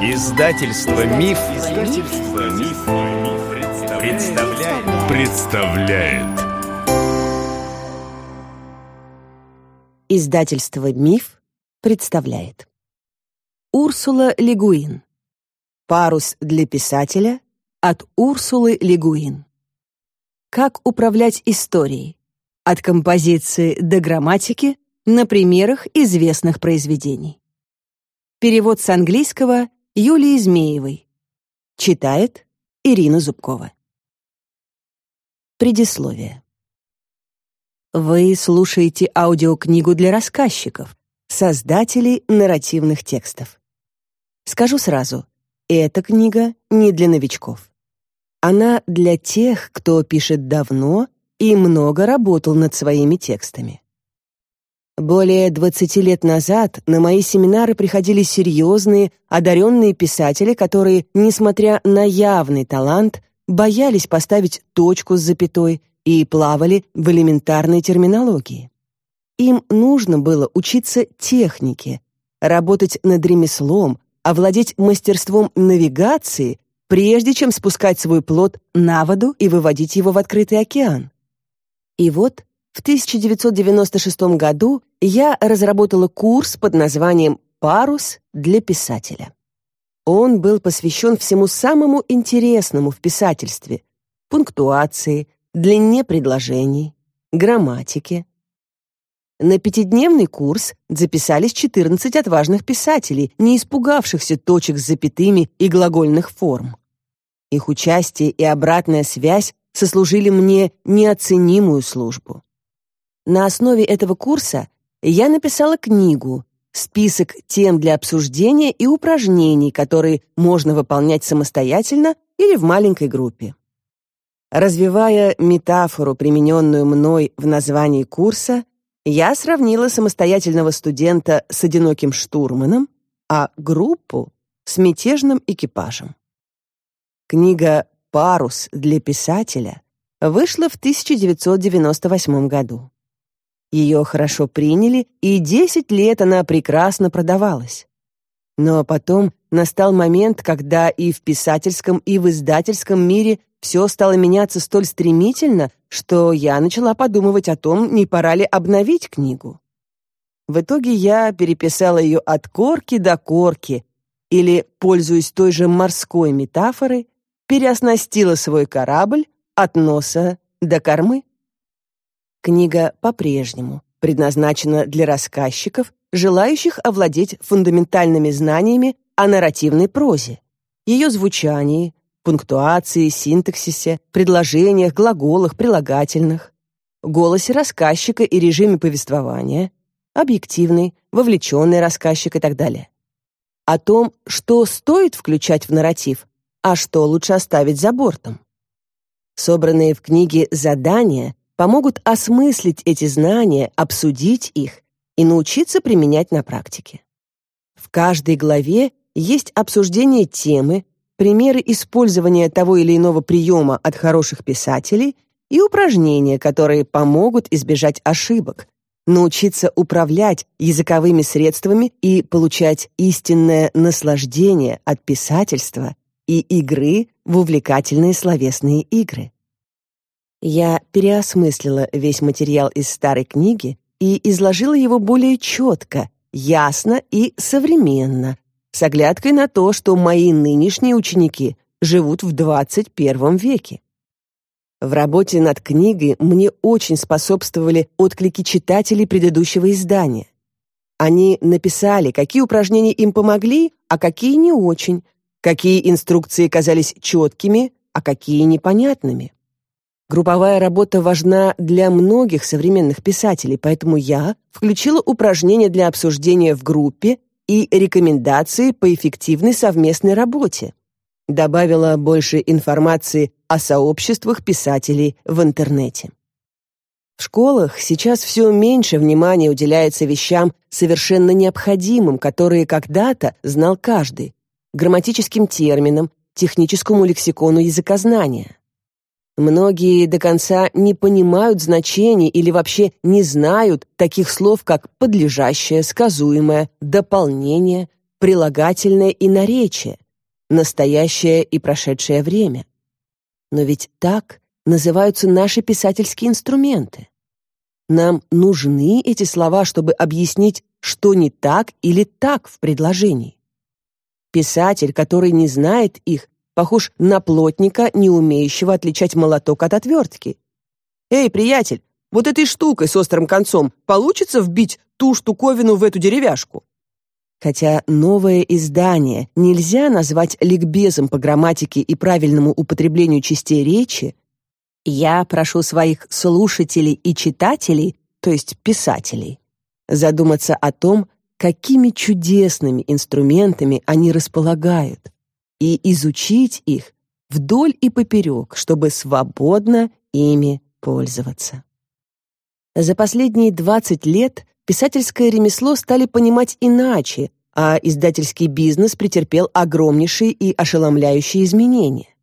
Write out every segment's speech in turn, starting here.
Издательство Миф, Издательство Миф, представляет. представляет. Издательство Миф представляет. Урсула Легуин. Парус для писателя от Урсулы Легуин. Как управлять историей? От композиции до грамматики на примерах известных произведений. Перевод с английского Юлии Змеевой. Читает Ирина Зубкова. Предисловие. Вы слушаете аудиокнигу для рассказчиков, создателей нарративных текстов. Скажу сразу, эта книга не для новичков. Она для тех, кто пишет давно и много работал над своими текстами. Более 20 лет назад на мои семинары приходили серьезные, одаренные писатели, которые, несмотря на явный талант, боялись поставить точку с запятой и плавали в элементарной терминологии. Им нужно было учиться технике, работать над ремеслом, овладеть мастерством навигации, прежде чем спускать свой плод на воду и выводить его в открытый океан. И вот в 1996 году я разработала курс под названием «Парус для писателя». Он был посвящен всему самому интересному в писательстве — пунктуации, длине предложений, грамматике. На пятидневный курс записались 14 отважных писателей, не испугавшихся точек с запятыми и глагольных форм. Их участие и обратная связь сослужили мне неоценимую службу. На основе этого курса я написала книгу, список тем для обсуждения и упражнений, которые можно выполнять самостоятельно или в маленькой группе. Развивая метафору, примененную мной в названии курса, я сравнила самостоятельного студента с одиноким штурманом, а группу с мятежным экипажем. Книга «Парус для писателя» вышла в 1998 году. Ее хорошо приняли, и 10 лет она прекрасно продавалась. Но потом настал момент, когда и в писательском, и в издательском мире все стало меняться столь стремительно, что я начала подумывать о том, не пора ли обновить книгу. В итоге я переписала ее от корки до корки, или, пользуясь той же морской метафорой, переоснастила свой корабль от носа до кормы. Книга по-прежнему предназначена для рассказчиков, желающих овладеть фундаментальными знаниями о нарративной прозе, ее звучании, пунктуации, синтаксисе, предложениях, глаголах, прилагательных, голосе рассказчика и режиме повествования, объективный, вовлеченный рассказчик и так далее. О том, что стоит включать в нарратив, а что лучше оставить за бортом. Собранные в книге задания помогут осмыслить эти знания, обсудить их и научиться применять на практике. В каждой главе есть обсуждение темы, примеры использования того или иного приема от хороших писателей и упражнения, которые помогут избежать ошибок, научиться управлять языковыми средствами и получать истинное наслаждение от писательства и игры в увлекательные словесные игры. Я переосмыслила весь материал из старой книги и изложила его более четко, ясно и современно, с оглядкой на то, что мои нынешние ученики живут в 21 веке. В работе над книгой мне очень способствовали отклики читателей предыдущего издания. Они написали, какие упражнения им помогли, а какие не очень, какие инструкции казались четкими, а какие непонятными. Групповая работа важна для многих современных писателей, поэтому я включила упражнения для обсуждения в группе и рекомендации по эффективной совместной работе. Добавила больше информации о сообществах писателей в интернете. В школах сейчас все меньше внимания уделяется вещам совершенно необходимым, которые когда-то знал каждый, грамматическим терминам, техническому лексикону языкознания. Многие до конца не понимают значений или вообще не знают таких слов, как подлежащее, сказуемое, дополнение, прилагательное и наречие, настоящее и прошедшее время. Но ведь так называются наши писательские инструменты. Нам нужны эти слова, чтобы объяснить, что не так или так в предложении. Писатель, который не знает их, похож на плотника, не умеющего отличать молоток от отвертки. «Эй, приятель, вот этой штукой с острым концом получится вбить ту штуковину в эту деревяшку?» Хотя новое издание нельзя назвать ликбезом по грамматике и правильному употреблению частей речи, я прошу своих слушателей и читателей, то есть писателей, задуматься о том, какими чудесными инструментами они располагают, и изучить их вдоль и поперек, чтобы свободно ими пользоваться. За последние 20 лет писательское ремесло стали понимать иначе, а издательский бизнес претерпел огромнейшие и ошеломляющие изменения.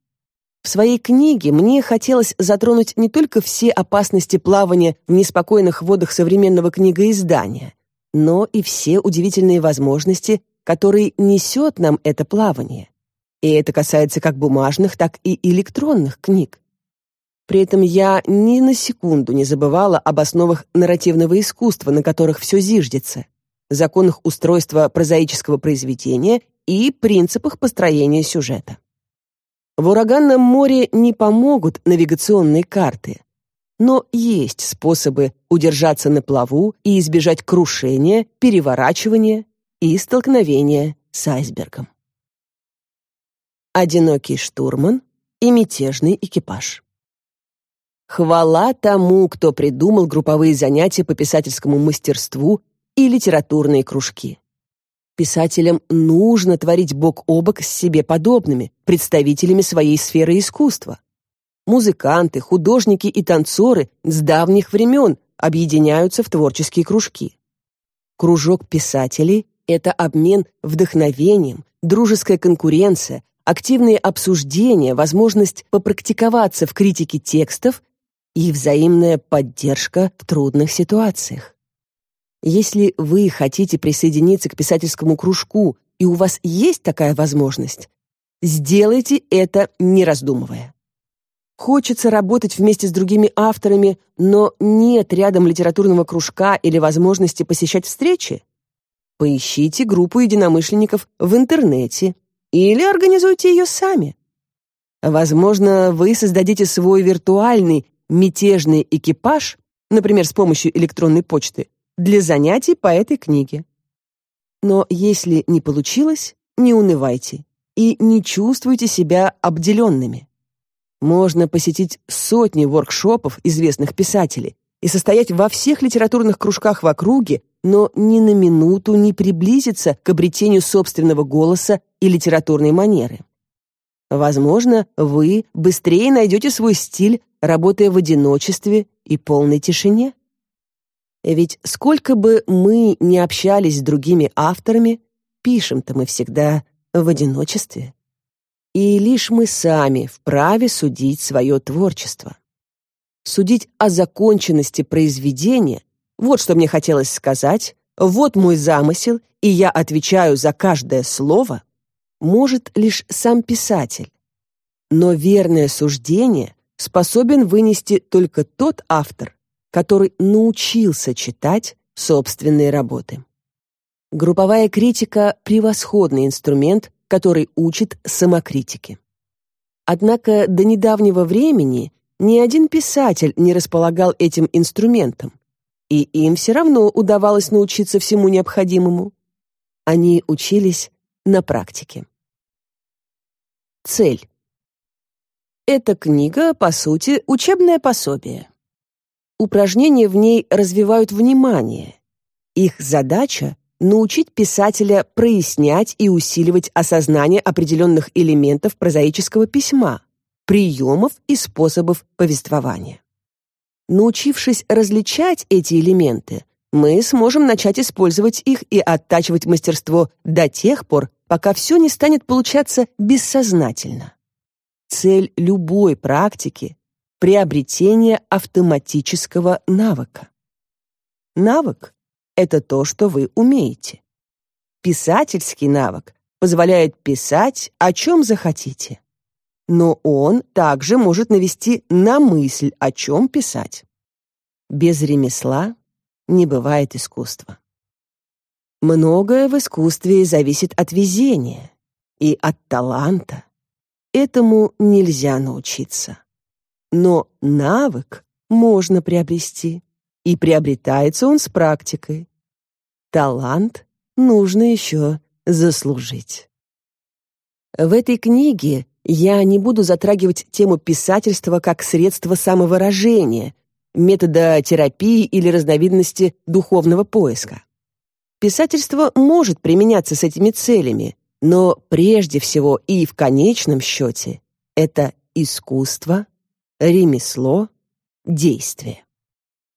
В своей книге мне хотелось затронуть не только все опасности плавания в неспокойных водах современного книгоиздания, но и все удивительные возможности, которые несет нам это плавание. И это касается как бумажных, так и электронных книг. При этом я ни на секунду не забывала об основах нарративного искусства, на которых все зиждется, законах устройства прозаического произведения и принципах построения сюжета. В ураганном море не помогут навигационные карты, но есть способы удержаться на плаву и избежать крушения, переворачивания и столкновения с айсбергом. Одинокий штурман и мятежный экипаж. Хвала тому, кто придумал групповые занятия по писательскому мастерству и литературные кружки. Писателям нужно творить бок о бок с себе подобными, представителями своей сферы искусства. Музыканты, художники и танцоры с давних времен объединяются в творческие кружки. Кружок писателей — это обмен вдохновением, дружеская конкуренция, активные обсуждения, возможность попрактиковаться в критике текстов и взаимная поддержка в трудных ситуациях. Если вы хотите присоединиться к писательскому кружку, и у вас есть такая возможность, сделайте это не раздумывая. Хочется работать вместе с другими авторами, но нет рядом литературного кружка или возможности посещать встречи? Поищите группу единомышленников в интернете или организуйте ее сами. Возможно, вы создадите свой виртуальный мятежный экипаж, например, с помощью электронной почты, для занятий по этой книге. Но если не получилось, не унывайте и не чувствуйте себя обделенными. Можно посетить сотни воркшопов известных писателей и состоять во всех литературных кружках в округе, но ни на минуту не приблизиться к обретению собственного голоса и литературной манеры. Возможно, вы быстрее найдете свой стиль, работая в одиночестве и полной тишине. Ведь сколько бы мы ни общались с другими авторами, пишем-то мы всегда в одиночестве. И лишь мы сами вправе судить свое творчество. Судить о законченности произведения — вот что мне хотелось сказать, вот мой замысел, и я отвечаю за каждое слово — может лишь сам писатель. Но верное суждение способен вынести только тот автор, который научился читать собственные работы. Групповая критика — превосходный инструмент, который учит самокритике. Однако до недавнего времени ни один писатель не располагал этим инструментом, и им все равно удавалось научиться всему необходимому. Они учились на практике. Цель. Эта книга, по сути, учебное пособие. Упражнения в ней развивают внимание. Их задача — научить писателя прояснять и усиливать осознание определенных элементов прозаического письма, приемов и способов повествования. Научившись различать эти элементы, мы сможем начать использовать их и оттачивать мастерство до тех пор, пока все не станет получаться бессознательно. Цель любой практики — приобретение автоматического навыка. Навык — это то, что вы умеете. писательский навык позволяет писать, о чем захотите. Но он также может навести на мысль, о чем писать. Без ремесла не бывает искусства. Многое в искусстве зависит от везения и от таланта. Этому нельзя научиться. Но навык можно приобрести, и приобретается он с практикой. Талант нужно еще заслужить. В этой книге я не буду затрагивать тему писательства как средства самовыражения, метода терапии или разновидности духовного поиска. Писательство может применяться с этими целями, но прежде всего и в конечном счете это искусство, ремесло, действие.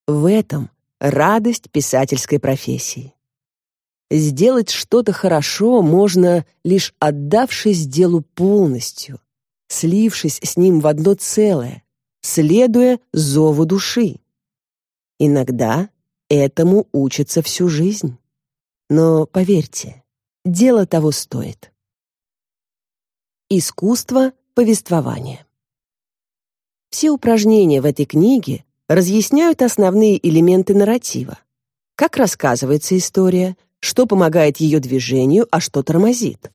В этом радость писательской профессии. Сделать что-то хорошо можно, лишь отдавшись делу полностью, слившись с ним в одно целое, следуя зову души. Иногда этому учатся всю жизнь. Но поверьте, дело того стоит. Искусство повествования. Все упражнения в этой книге разъясняют основные элементы нарратива. Как рассказывается история, что помогает ее движению, а что тормозит.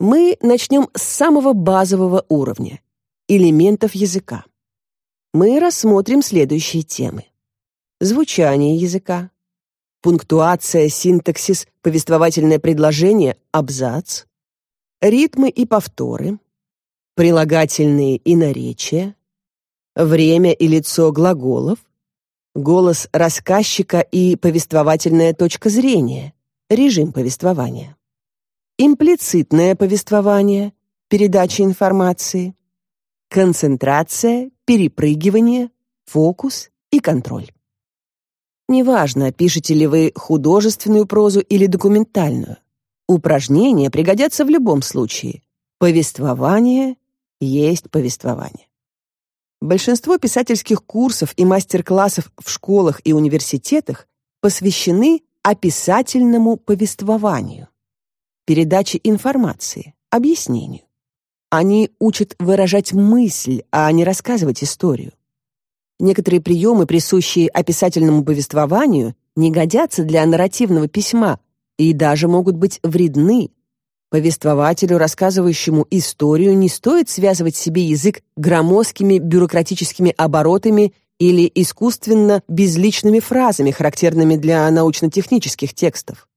Мы начнем с самого базового уровня — элементов языка. Мы рассмотрим следующие темы. Звучание языка, пунктуация, синтаксис, повествовательное предложение, абзац, ритмы и повторы, прилагательные и наречия, время и лицо глаголов, голос рассказчика и повествовательная точка зрения, режим повествования, имплицитное повествование, передача информации, концентрация, перепрыгивание, фокус и контроль. Неважно, пишете ли вы художественную прозу или документальную. Упражнения пригодятся в любом случае. Повествование есть повествование. Большинство писательских курсов и мастер-классов в школах и университетах посвящены описательному повествованию, передаче информации, объяснению. Они учат выражать мысль, а не рассказывать историю. Некоторые приемы, присущие описательному повествованию, не годятся для нарративного письма и даже могут быть вредны. Повествователю, рассказывающему историю, не стоит связывать себе язык громоздкими бюрократическими оборотами или искусственно безличными фразами, характерными для научно-технических текстов.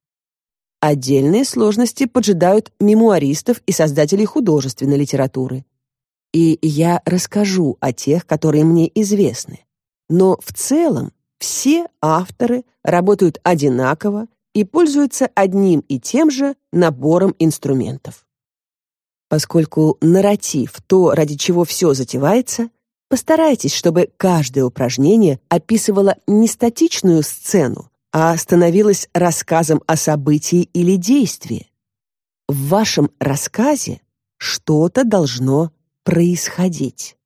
Отдельные сложности поджидают мемуаристов и создателей художественной литературы и я расскажу о тех, которые мне известны. Но в целом все авторы работают одинаково и пользуются одним и тем же набором инструментов. Поскольку нарратив то, ради чего все затевается, постарайтесь, чтобы каждое упражнение описывало не статичную сцену, а становилось рассказом о событии или действии. В вашем рассказе что-то должно происходить.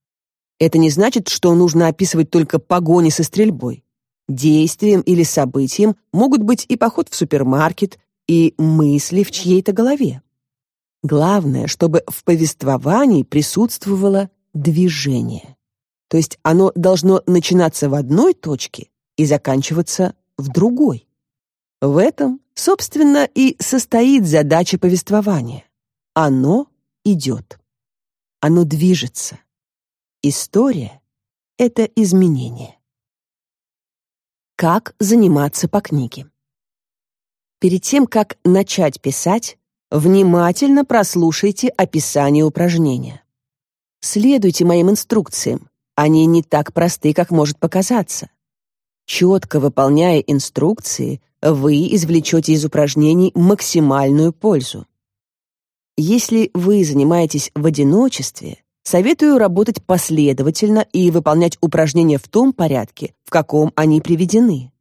Это не значит, что нужно описывать только погони со стрельбой. Действием или событием могут быть и поход в супермаркет, и мысли в чьей-то голове. Главное, чтобы в повествовании присутствовало движение. То есть оно должно начинаться в одной точке и заканчиваться в другой. В этом, собственно, и состоит задача повествования. Оно идет. Оно движется. История — это изменение. Как заниматься по книге? Перед тем, как начать писать, внимательно прослушайте описание упражнения. Следуйте моим инструкциям. Они не так просты, как может показаться. Четко выполняя инструкции, вы извлечете из упражнений максимальную пользу. Если вы занимаетесь в одиночестве, советую работать последовательно и выполнять упражнения в том порядке, в каком они приведены.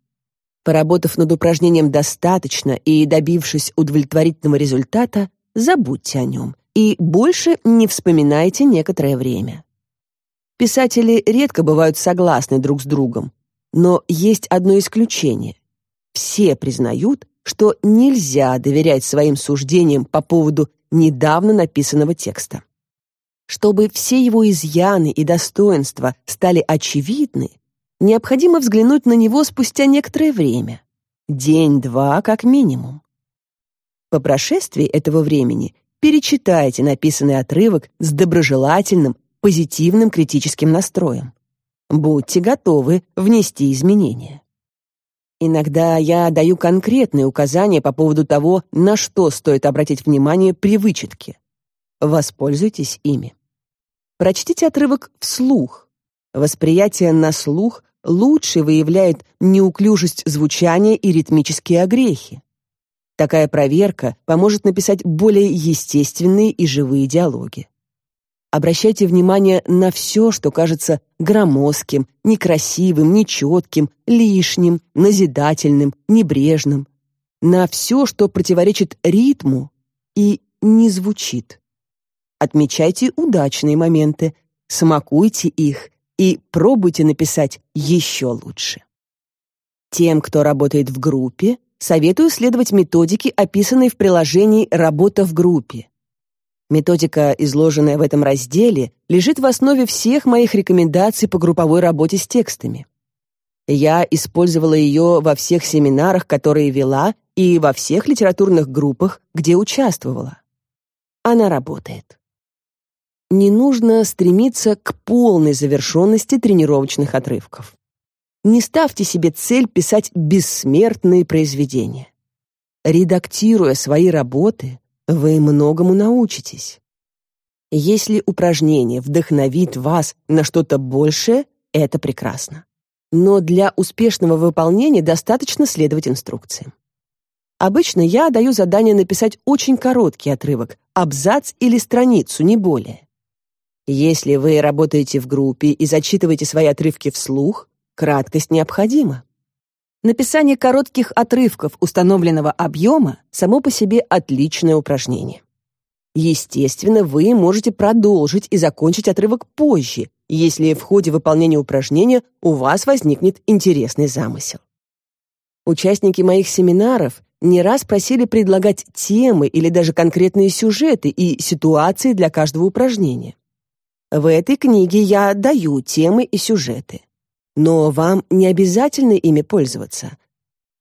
Поработав над упражнением достаточно и добившись удовлетворительного результата, забудьте о нем и больше не вспоминайте некоторое время. Писатели редко бывают согласны друг с другом, но есть одно исключение. Все признают, что нельзя доверять своим суждениям по поводу недавно написанного текста. Чтобы все его изъяны и достоинства стали очевидны, необходимо взглянуть на него спустя некоторое время. День-два как минимум. По прошествии этого времени перечитайте написанный отрывок с доброжелательным, позитивным критическим настроем. Будьте готовы внести изменения. Иногда я даю конкретные указания по поводу того, на что стоит обратить внимание при вычетке. Воспользуйтесь ими. Прочтите отрывок вслух. Восприятие на слух лучше выявляет неуклюжесть звучания и ритмические огрехи. Такая проверка поможет написать более естественные и живые диалоги. Обращайте внимание на все, что кажется громоздким, некрасивым, нечетким, лишним, назидательным, небрежным. На все, что противоречит ритму и не звучит. Отмечайте удачные моменты, смакуйте их и пробуйте написать еще лучше. Тем, кто работает в группе, советую следовать методике, описанной в приложении «Работа в группе». Методика, изложенная в этом разделе, лежит в основе всех моих рекомендаций по групповой работе с текстами. Я использовала ее во всех семинарах, которые вела, и во всех литературных группах, где участвовала. Она работает. Не нужно стремиться к полной завершенности тренировочных отрывков. Не ставьте себе цель писать бессмертные произведения. Редактируя свои работы, вы многому научитесь. Если упражнение вдохновит вас на что-то большее, это прекрасно. Но для успешного выполнения достаточно следовать инструкциям. Обычно я даю задание написать очень короткий отрывок, абзац или страницу, не более. Если вы работаете в группе и зачитываете свои отрывки вслух, краткость необходима. Написание коротких отрывков установленного объема само по себе отличное упражнение. Естественно, вы можете продолжить и закончить отрывок позже, если в ходе выполнения упражнения у вас возникнет интересный замысел. Участники моих семинаров не раз просили предлагать темы или даже конкретные сюжеты и ситуации для каждого упражнения. В этой книге я даю темы и сюжеты но вам не обязательно ими пользоваться.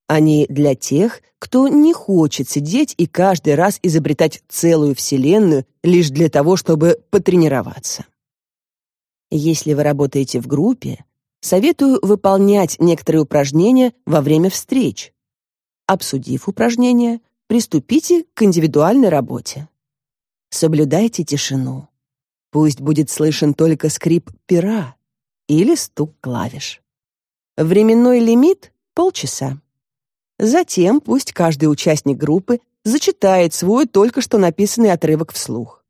Они для тех, кто не хочет сидеть и каждый раз изобретать целую вселенную лишь для того, чтобы потренироваться. Если вы работаете в группе, советую выполнять некоторые упражнения во время встреч. Обсудив упражнения, приступите к индивидуальной работе. Соблюдайте тишину. Пусть будет слышен только скрип пера, или стук клавиш. Временной лимит — полчаса. Затем пусть каждый участник группы зачитает свой только что написанный отрывок вслух.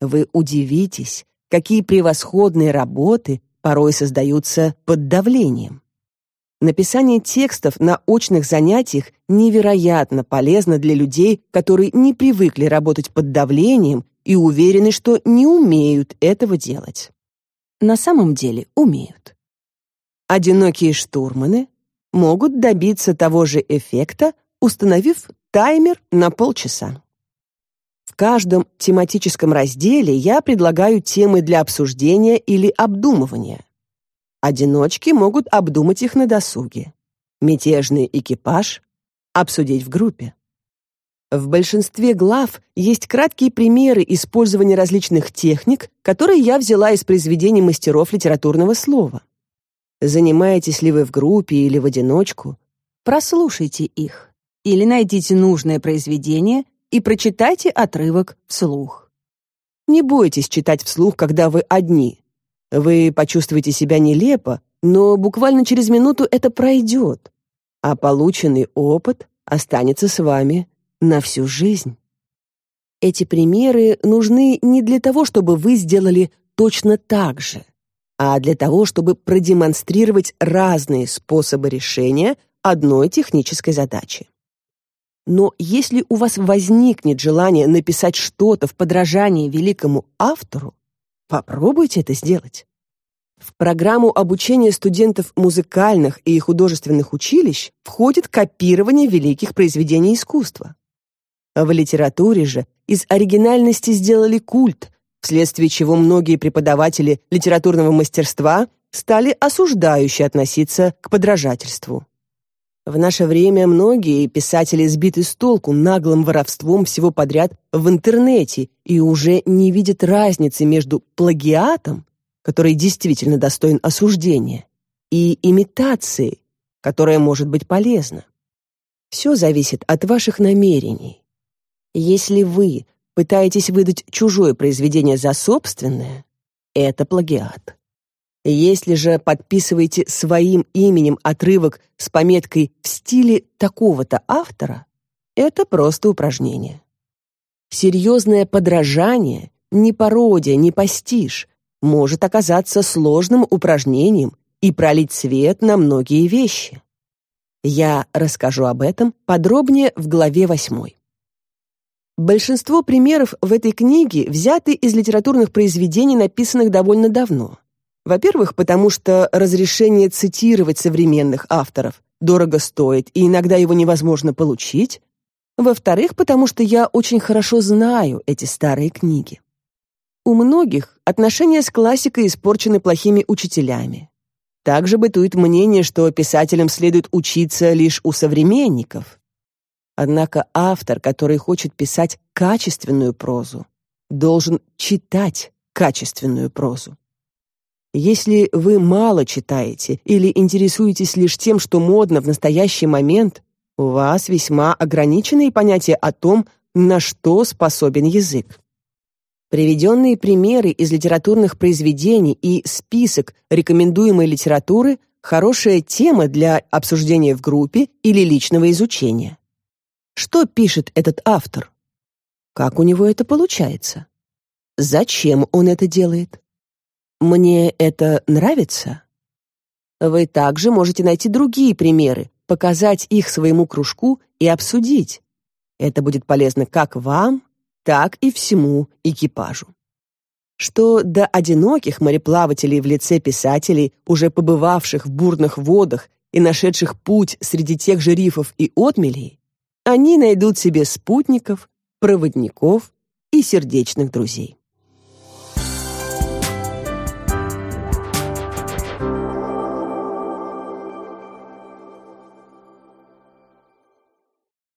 Вы удивитесь, какие превосходные работы порой создаются под давлением. Написание текстов на очных занятиях невероятно полезно для людей, которые не привыкли работать под давлением и уверены, что не умеют этого делать на самом деле умеют. Одинокие штурманы могут добиться того же эффекта, установив таймер на полчаса. В каждом тематическом разделе я предлагаю темы для обсуждения или обдумывания. Одиночки могут обдумать их на досуге. Мятежный экипаж — обсудить в группе. В большинстве глав есть краткие примеры использования различных техник, которые я взяла из произведений мастеров литературного слова. Занимаетесь ли вы в группе или в одиночку, прослушайте их или найдите нужное произведение и прочитайте отрывок вслух. Не бойтесь читать вслух, когда вы одни. Вы почувствуете себя нелепо, но буквально через минуту это пройдет, а полученный опыт останется с вами на всю жизнь. Эти примеры нужны не для того, чтобы вы сделали точно так же, а для того, чтобы продемонстрировать разные способы решения одной технической задачи. Но если у вас возникнет желание написать что-то в подражании великому автору, попробуйте это сделать. В программу обучения студентов музыкальных и художественных училищ входит копирование великих произведений искусства. В литературе же из оригинальности сделали культ, вследствие чего многие преподаватели литературного мастерства стали осуждающе относиться к подражательству. В наше время многие писатели сбиты с толку наглым воровством всего подряд в интернете и уже не видят разницы между плагиатом, который действительно достоин осуждения, и имитацией, которая может быть полезна. Все зависит от ваших намерений. Если вы пытаетесь выдать чужое произведение за собственное, это плагиат. Если же подписываете своим именем отрывок с пометкой в стиле такого-то автора, это просто упражнение. Серьезное подражание, не пародия, не пастиш, может оказаться сложным упражнением и пролить свет на многие вещи. Я расскажу об этом подробнее в главе 8. Большинство примеров в этой книге взяты из литературных произведений, написанных довольно давно. Во-первых, потому что разрешение цитировать современных авторов дорого стоит, и иногда его невозможно получить. Во-вторых, потому что я очень хорошо знаю эти старые книги. У многих отношения с классикой испорчены плохими учителями. Также бытует мнение, что писателям следует учиться лишь у современников. Однако автор, который хочет писать качественную прозу, должен читать качественную прозу. Если вы мало читаете или интересуетесь лишь тем, что модно в настоящий момент, у вас весьма ограниченные понятия о том, на что способен язык. Приведенные примеры из литературных произведений и список рекомендуемой литературы хорошая тема для обсуждения в группе или личного изучения. Что пишет этот автор? Как у него это получается? Зачем он это делает? Мне это нравится. Вы также можете найти другие примеры, показать их своему кружку и обсудить. Это будет полезно как вам, так и всему экипажу. Что до одиноких мореплавателей в лице писателей, уже побывавших в бурных водах и нашедших путь среди тех же рифов и отмелей, они найдут себе спутников, проводников и сердечных друзей.